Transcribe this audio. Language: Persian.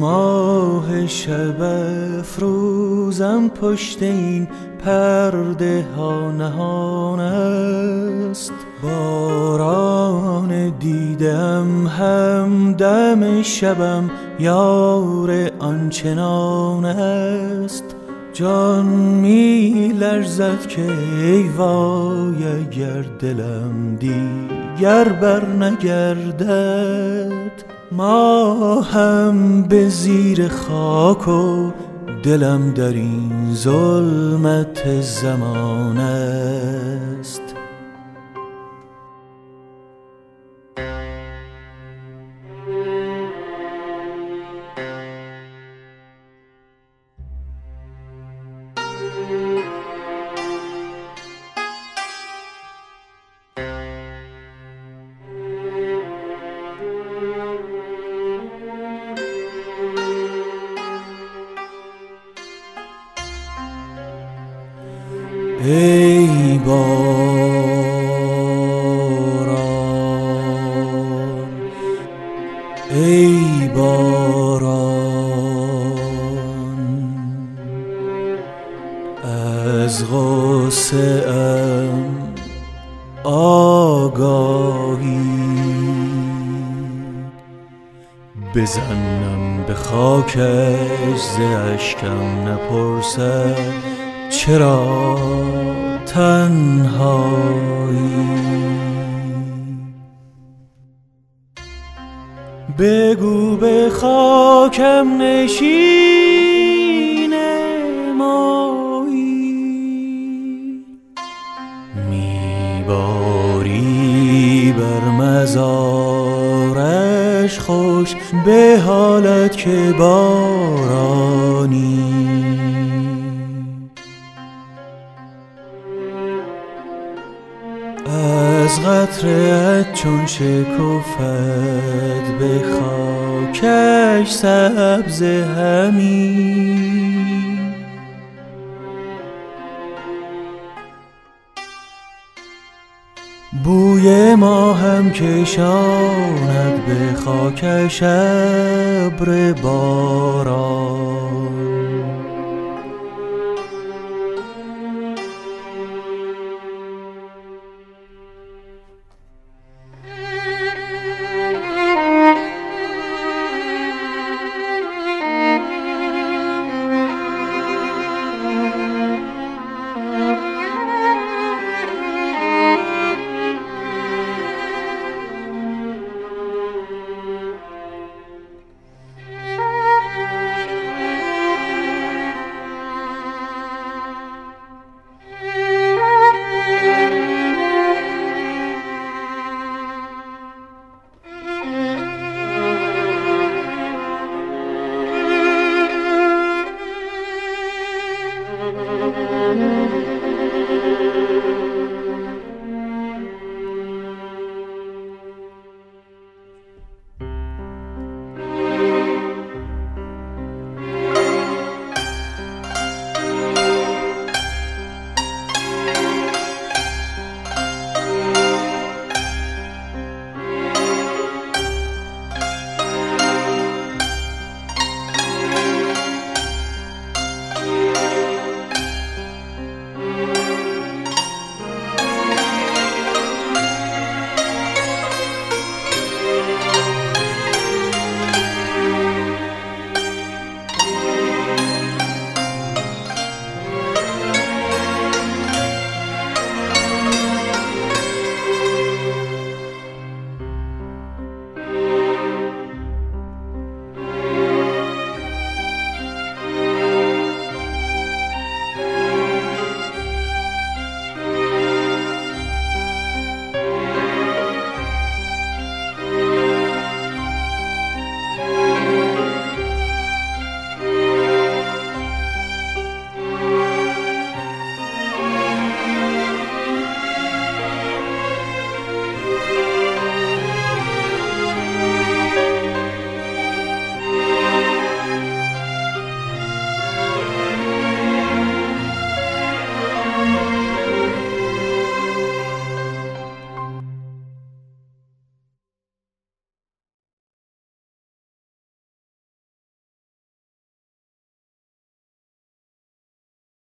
ماه شب افروزم پشت این پرده ها نهان است. باران دیدم هم دم شبم یار آنچنان است. جان می لرزد که ای وای اگر دلم دیگر بر نگردد ما هم به زیر خاک و دلم در این ظلمت زمان است. ای باران ای باران از غصه ام آگاهی. بزنم به خاکش ز اشکم نپرسد. چرا تنهایی؟ بگو به خاکم نشین مایی. میباری بر مزارش خوش به حالت که بارانی. قطرت چون شکفت به خاکش سبز همی بوی ما هم کشاند به خاکش ابر باران.